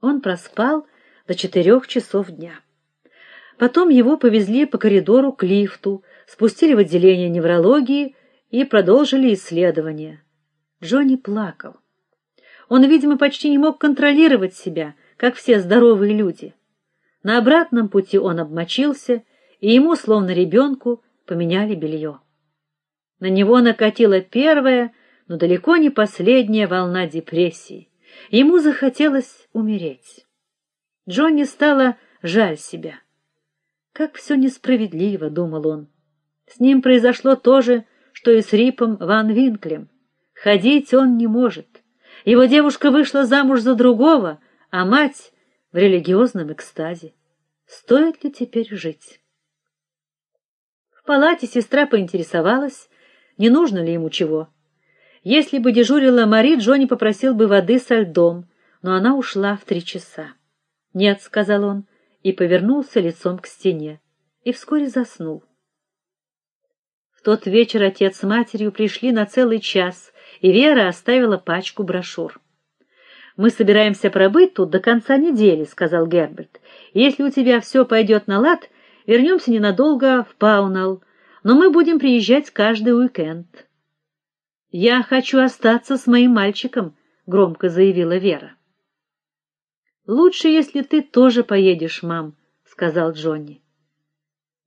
Он проспал до четырех часов дня. Потом его повезли по коридору к лифту, спустили в отделение неврологии и продолжили исследование. Джонни плакал. Он, видимо, почти не мог контролировать себя, как все здоровые люди. На обратном пути он обмочился, и ему, словно ребенку, поменяли белье. На него накатила первая, но далеко не последняя волна депрессии. Ему захотелось умереть. Джонни стало жаль себя. Как все несправедливо, думал он. С ним произошло то же, что и с Рипом Ван Винклем. Ходить он не может. Его девушка вышла замуж за другого, а мать в религиозном экстазе. Стоит ли теперь жить? В палате сестра поинтересовалась, не нужно ли ему чего. Если бы дежурила Мари, Джонни попросил бы воды со льдом, но она ушла в три часа. "Нет", сказал он и повернулся лицом к стене, и вскоре заснул. В тот вечер отец с матерью пришли на целый час, и Вера оставила пачку брошюр. Мы собираемся пробыть тут до конца недели, сказал Герберт. Если у тебя все пойдет на лад, вернемся ненадолго в Паунал, но мы будем приезжать каждый уикенд. Я хочу остаться с моим мальчиком, громко заявила Вера. Лучше, если ты тоже поедешь, мам, сказал Джонни.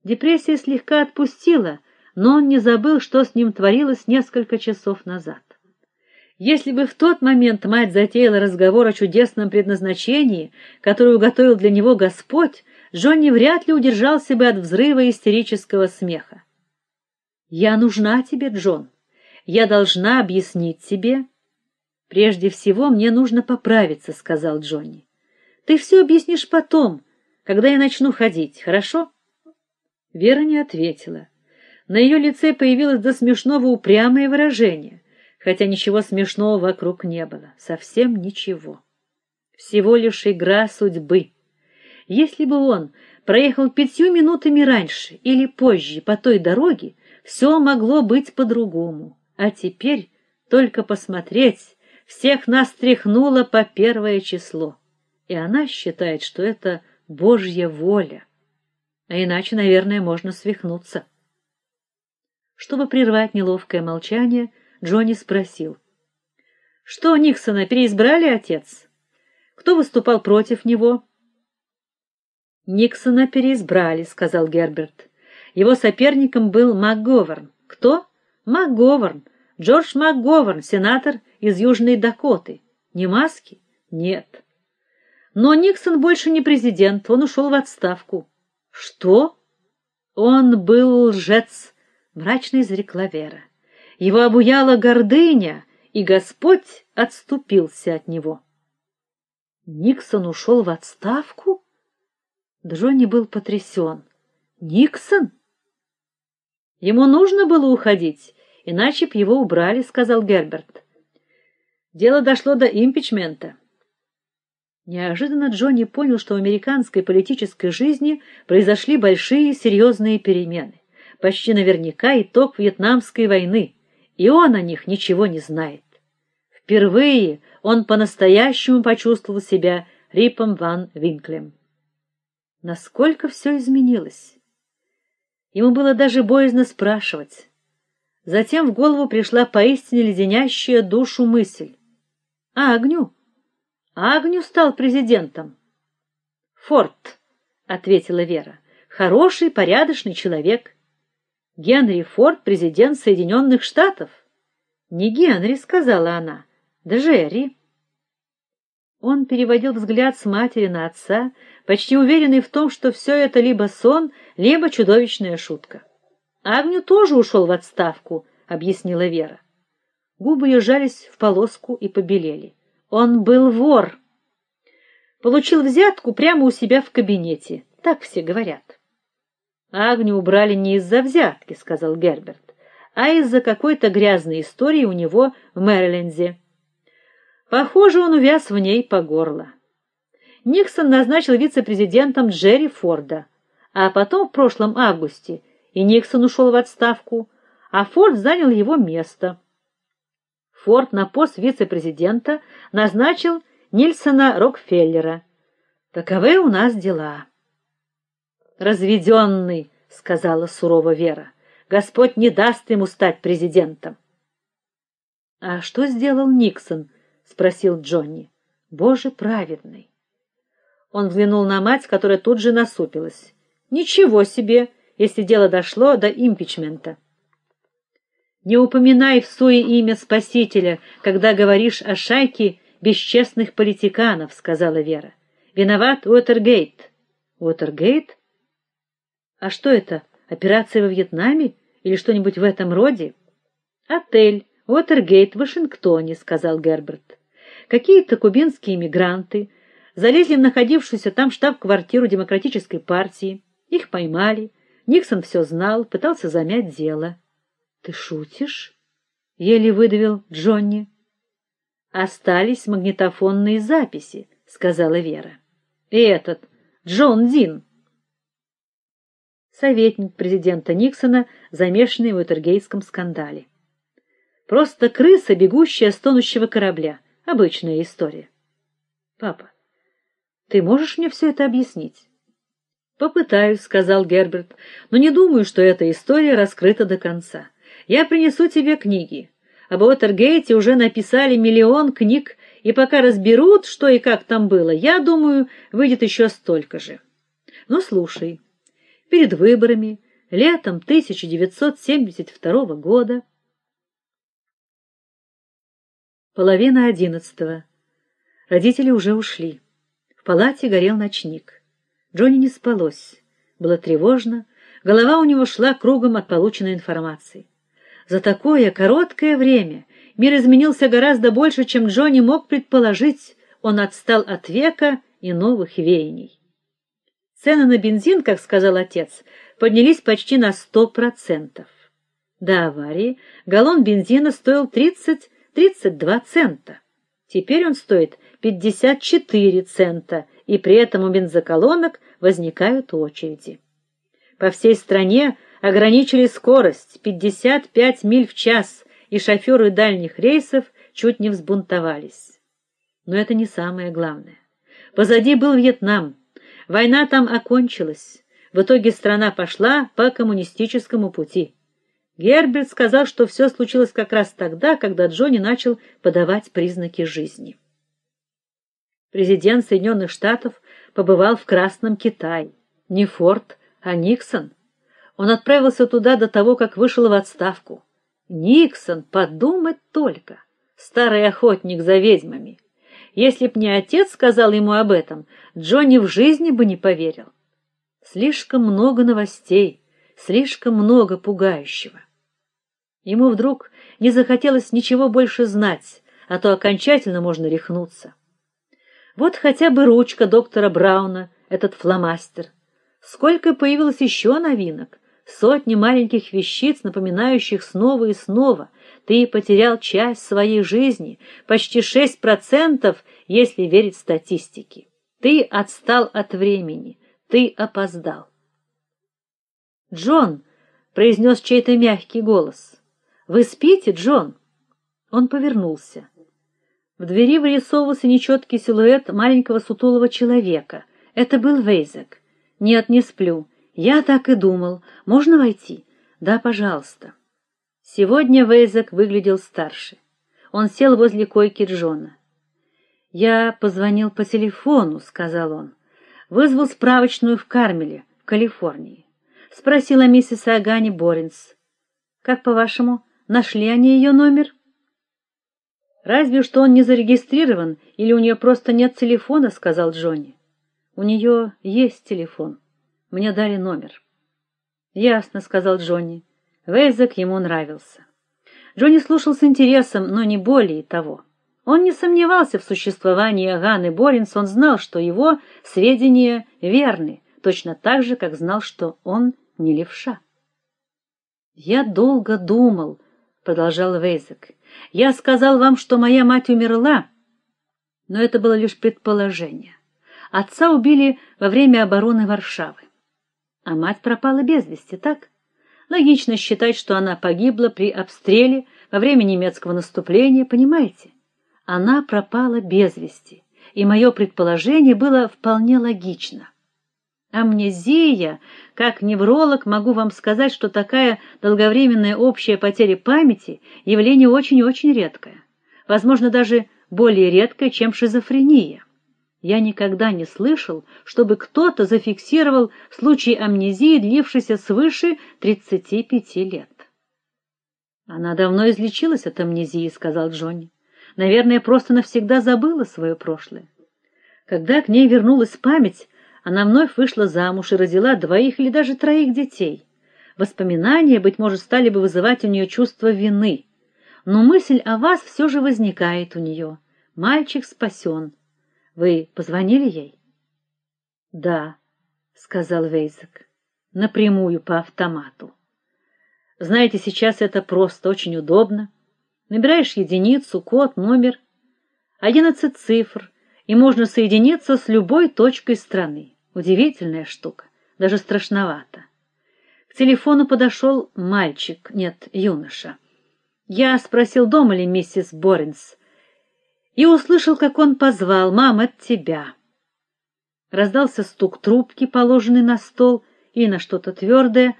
Депрессия слегка отпустила, но он не забыл, что с ним творилось несколько часов назад. Если бы в тот момент мать затеяла разговор о чудесном предназначении, которое уготовил для него Господь, Джонни вряд ли удержался бы от взрыва истерического смеха. Я нужна тебе, Джон. Я должна объяснить тебе. Прежде всего мне нужно поправиться, сказал Джонни. Ты все объяснишь потом, когда я начну ходить, хорошо? Вера не ответила. На ее лице появилось до смешного упрямое выражение, хотя ничего смешного вокруг не было, совсем ничего. Всего лишь игра судьбы. Если бы он проехал пятью минутами раньше или позже по той дороге, все могло быть по-другому. А теперь только посмотреть, всех нас тряхнуло по первое число и она считает, что это Божья воля. А иначе, наверное, можно свихнуться. Чтобы прервать неловкое молчание, Джонни спросил: "Что Никсона переизбрали, отец? Кто выступал против него?" Никсона переизбрали, сказал Герберт. Его соперником был МакГоверн. Кто? МакГоверн. Джордж МакГоверн, сенатор из Южной Дакоты. Не маски? Нет. Но Никсон больше не президент, он ушел в отставку. Что? Он был лжец, мрачно изрекла Вера. Его обуяла гордыня, и Господь отступился от него. Никсон ушел в отставку? Джонни был потрясен. Никсон? Ему нужно было уходить, иначе б его убрали, сказал Герберт. Дело дошло до импичмента. Неожиданно Джонни понял, что в американской политической жизни произошли большие серьезные перемены. Почти наверняка итог Вьетнамской войны, и он о них ничего не знает. Впервые он по-настоящему почувствовал себя Рипом ван Винклем. Насколько все изменилось. Ему было даже боязно спрашивать. Затем в голову пришла поистине леденящая душу мысль: "А огню Агню стал президентом. Форд, ответила Вера. Хороший, порядочный человек. Генри Форд президент Соединенных Штатов. Не Генри, сказала она. Джерри. Он переводил взгляд с матери на отца, почти уверенный в том, что все это либо сон, либо чудовищная шутка. Агню тоже ушел в отставку, объяснила Вера. Губы ее сжались в полоску и побелели. Он был вор. Получил взятку прямо у себя в кабинете. Так все говорят. Агню убрали не из-за взятки, сказал Герберт, а из-за какой-то грязной истории у него в Мэриленде. Похоже, он увяз в ней по горло. Никсон назначил вице-президентом Джерри Форда, а потом в прошлом августе и Никсон ушел в отставку, а Форд занял его место. Форд на пост вице-президента назначил Нильсона Рокфеллера. Таковы у нас дела. Разведенный, сказала сурово Вера. Господь не даст ему стать президентом. А что сделал Никсон? спросил Джонни. Боже праведный. Он взглянул на мать, которая тут же насупилась. Ничего себе, если дело дошло до импичмента. Не упоминай в суе имя Спасителя, когда говоришь о шайке бесчестных политиканов, сказала Вера. Виноват Уотергейт. Уотергейт? А что это? Операция во Вьетнаме или что-нибудь в этом роде? Отель Уотергейт в Вашингтоне, сказал Герберт. Какие-то кубинские мигранты залезли в находившуюся там штаб-квартиру демократической партии. Их поймали. Никсон все знал, пытался замять дело. Ты шутишь? еле выдавил Джонни. Остались магнитофонные записи, сказала Вера. И этот Джон Дин советник президента Никсона, замешанный в Уотергейтском скандале. Просто крыса, бегущая с тонущего корабля. Обычная история. Папа, ты можешь мне все это объяснить? Попытаюсь, сказал Герберт, но не думаю, что эта история раскрыта до конца. Я принесу тебе книги. Об Уотергейте уже написали миллион книг, и пока разберут, что и как там было, я думаю, выйдет еще столько же. Но слушай, перед выборами летом 1972 года половина одиннадцатого. Родители уже ушли. В палате горел ночник. Джонни не спалось. Было тревожно, голова у него шла кругом от полученной информации. За такое короткое время мир изменился гораздо больше, чем Джонни мог предположить. Он отстал от века и новых веяний. Цены на бензин, как сказал отец, поднялись почти на сто процентов. До аварии галлон бензина стоил 30-32 цента. Теперь он стоит 54 цента, и при этом у бензоколонок возникают очереди. По всей стране ограничили скорость 55 миль в час, и шофёры дальних рейсов чуть не взбунтовались. Но это не самое главное. Позади был Вьетнам. Война там окончилась. В итоге страна пошла по коммунистическому пути. Герберт сказал, что все случилось как раз тогда, когда Джонни начал подавать признаки жизни. Президент Соединенных Штатов побывал в Красном Китае. Не Форд, а Никсон. Он отправился туда до того, как вышел в отставку. Никсон, подумать только, старый охотник за ведьмами. Если б не отец сказал ему об этом, Джонни в жизни бы не поверил. Слишком много новостей, слишком много пугающего. Ему вдруг не захотелось ничего больше знать, а то окончательно можно рехнуться. Вот хотя бы ручка доктора Брауна, этот фломастер. Сколько появилось еще новинок, сотни маленьких вещиц, напоминающих снова и снова — ты потерял часть своей жизни, почти шесть процентов, если верить статистике. Ты отстал от времени, ты опоздал. Джон произнес чей-то мягкий голос. Вы спите, Джон? Он повернулся. В двери вырисовывался нечеткий силуэт маленького сутулого человека. Это был Вейзек. Нет, не сплю. Я так и думал. Можно войти? Да, пожалуйста. Сегодня Вейзек выглядел старше. Он сел возле койки Джона. Я позвонил по телефону, сказал он. Вызвал справочную в Кармеле, в Калифорнии. Спросила миссис Агани Боринс. Как по-вашему, нашли они ее номер? Разве что он не зарегистрирован или у нее просто нет телефона, сказал Джонни. У нее есть телефон. Мне дали номер. Ясно, сказал Джонни. Вейзек ему нравился. Джонни слушал с интересом, но не более того. Он не сомневался в существовании Аганы Боринс, он знал, что его сведения верны, точно так же, как знал, что он не левша. Я долго думал, продолжал Вейзек. Я сказал вам, что моя мать умерла, но это было лишь предположение. Отца убили во время обороны Варшавы, а мать пропала без вести, так? Логично считать, что она погибла при обстреле во время немецкого наступления, понимаете? Она пропала без вести. и мое предположение было вполне логично. Амнезия, как невролог, могу вам сказать, что такая долговременная общая потеря памяти явление очень-очень редкое. Возможно, даже более редкое, чем шизофрения. Я никогда не слышал, чтобы кто-то зафиксировал случай амнезии, длившийся свыше 35 лет. Она давно излечилась от амнезии, сказал Джонни. Наверное, просто навсегда забыла свое прошлое. Когда к ней вернулась память, она вновь вышла замуж и родила двоих или даже троих детей. Воспоминания быть может стали бы вызывать у нее чувство вины, но мысль о вас все же возникает у нее. Мальчик спасен. Вы позвонили ей? Да, сказал Вейзек. Напрямую по автомату. Знаете, сейчас это просто очень удобно. Набираешь единицу, код, номер, одиннадцать цифр, и можно соединиться с любой точкой страны. Удивительная штука, даже страшновато. К телефону подошел мальчик, нет, юноша. Я спросил, дома ли миссис Боринс, и услышал, как он позвал: "Мам, от тебя". Раздался стук трубки, положенной на стол, и на что-то твердое.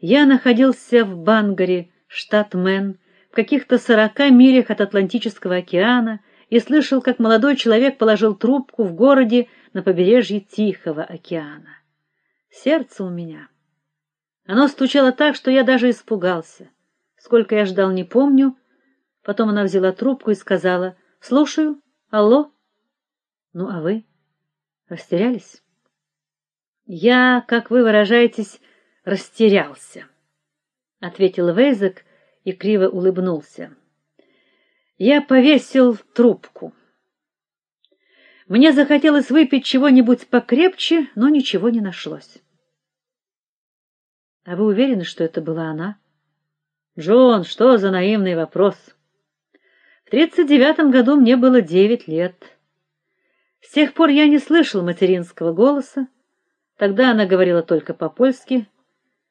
Я находился в Бангаре, штат Мэн, в каких-то сорока милях от Атлантического океана, и слышал, как молодой человек положил трубку в городе на побережье Тихого океана. Сердце у меня. Оно стучало так, что я даже испугался. Сколько я ждал, не помню. Потом она взяла трубку и сказала: Слушаю. Алло. Ну, а вы растерялись? Я, как вы выражаетесь, растерялся, ответил Вейзек и криво улыбнулся. Я повесил трубку. Мне захотелось выпить чего-нибудь покрепче, но ничего не нашлось. А вы уверены, что это была она? Джон, что за наивный вопрос? В тридцать девятом году мне было девять лет. С тех пор я не слышал материнского голоса. Тогда она говорила только по-польски.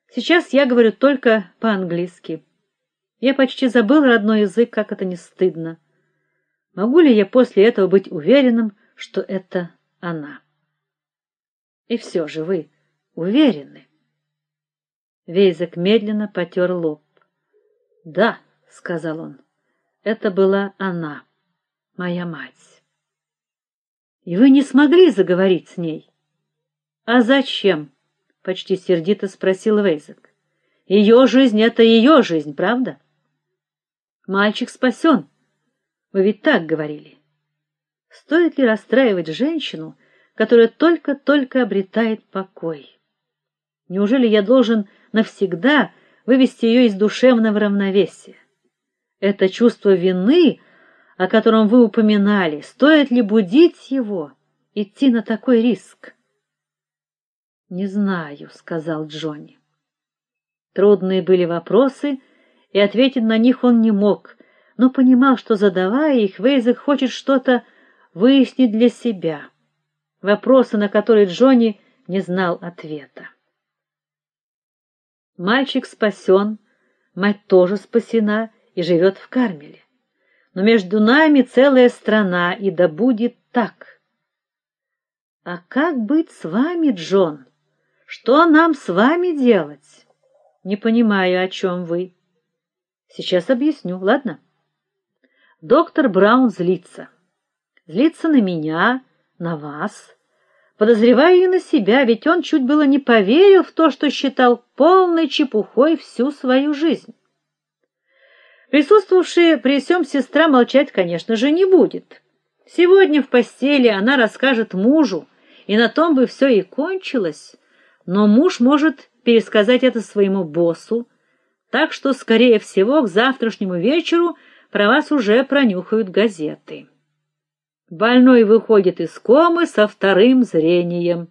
Сейчас я говорю только по-английски. Я почти забыл родной язык, как это не стыдно. Могу ли я после этого быть уверенным, что это она? И все же вы уверены? Вейзек медленно потер лоб. "Да", сказал он. Это была она, моя мать. И вы не смогли заговорить с ней? А зачем? почти сердито спросил Вейзек. Ее жизнь это ее жизнь, правда? Мальчик спасен. Вы ведь так говорили. Стоит ли расстраивать женщину, которая только-только обретает покой? Неужели я должен навсегда вывести ее из душевного равновесия? Это чувство вины, о котором вы упоминали, стоит ли будить его, идти на такой риск? Не знаю, сказал Джонни. Трудные были вопросы, и ответить на них он не мог, но понимал, что задавая их, Вейзек хочет что-то выяснить для себя. Вопросы, на которые Джонни не знал ответа. Мальчик спасен, мать тоже спасена, и живет в Кармеле. Но между нами целая страна, и да будет так. А как быть с вами, Джон? Что нам с вами делать? Не понимаю, о чем вы. Сейчас объясню, ладно? Доктор Браун злится. Злится на меня, на вас. Подозреваю и на себя, ведь он чуть было не поверил в то, что считал полной чепухой всю свою жизнь. Присутствовавшая при всем сестра молчать, конечно же, не будет. Сегодня в постели она расскажет мужу, и на том бы все и кончилось. Но муж может пересказать это своему боссу, так что скорее всего к завтрашнему вечеру про вас уже пронюхают газеты. Больной выходит из комы со вторым зрением.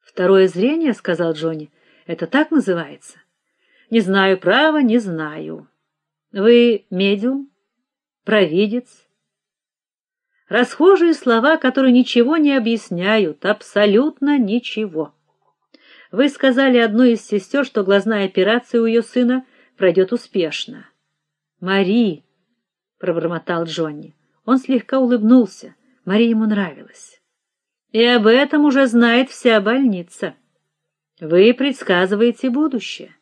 Второе зрение, сказал Джонни. Это так называется? Не знаю, право, не знаю. Вы медиум? Провидец? Расхожие слова, которые ничего не объясняют, абсолютно ничего. Вы сказали одной из сестер, что глазная операция у ее сына пройдет успешно. Мари, пробормотал Джонни. Он слегка улыбнулся, Мария ему нравилась. И об этом уже знает вся больница. Вы предсказываете будущее.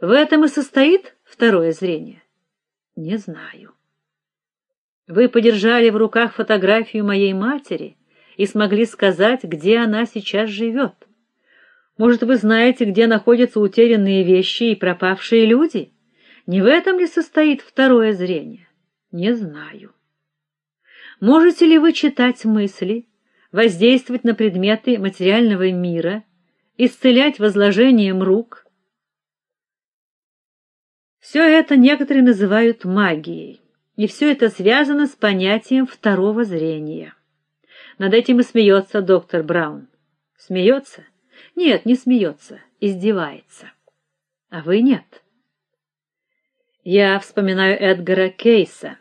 В этом и состоит второе зрение. Не знаю. Вы подержали в руках фотографию моей матери и смогли сказать, где она сейчас живет. Может, вы знаете, где находятся утерянные вещи и пропавшие люди? Не в этом ли состоит второе зрение? Не знаю. Можете ли вы читать мысли, воздействовать на предметы материального мира, исцелять возложением рук? Все это некоторые называют магией, и все это связано с понятием второго зрения. Над этим и смеется доктор Браун. Смеется? Нет, не смеется, издевается. А вы нет. Я вспоминаю Эдгара Кейса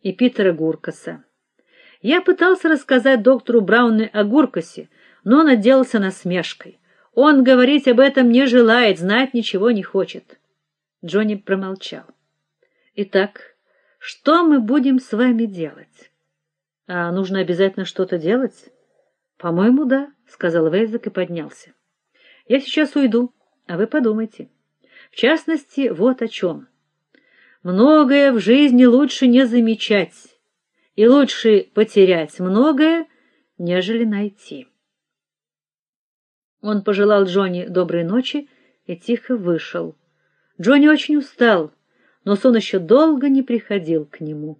и Питера Гуркаса. Я пытался рассказать доктору Брауну о Гуркасе, но он отделался насмешкой. Он говорить об этом не желает, знать ничего не хочет. Джонни промолчал. Итак, что мы будем с вами делать? А нужно обязательно что-то делать? По-моему, да, сказал Вейзек и поднялся. Я сейчас уйду, а вы подумайте. В частности, вот о чем. Многое в жизни лучше не замечать, и лучше потерять многое, нежели найти. Он пожелал Джонни доброй ночи и тихо вышел. Джонни очень устал, но сон еще долго не приходил к нему.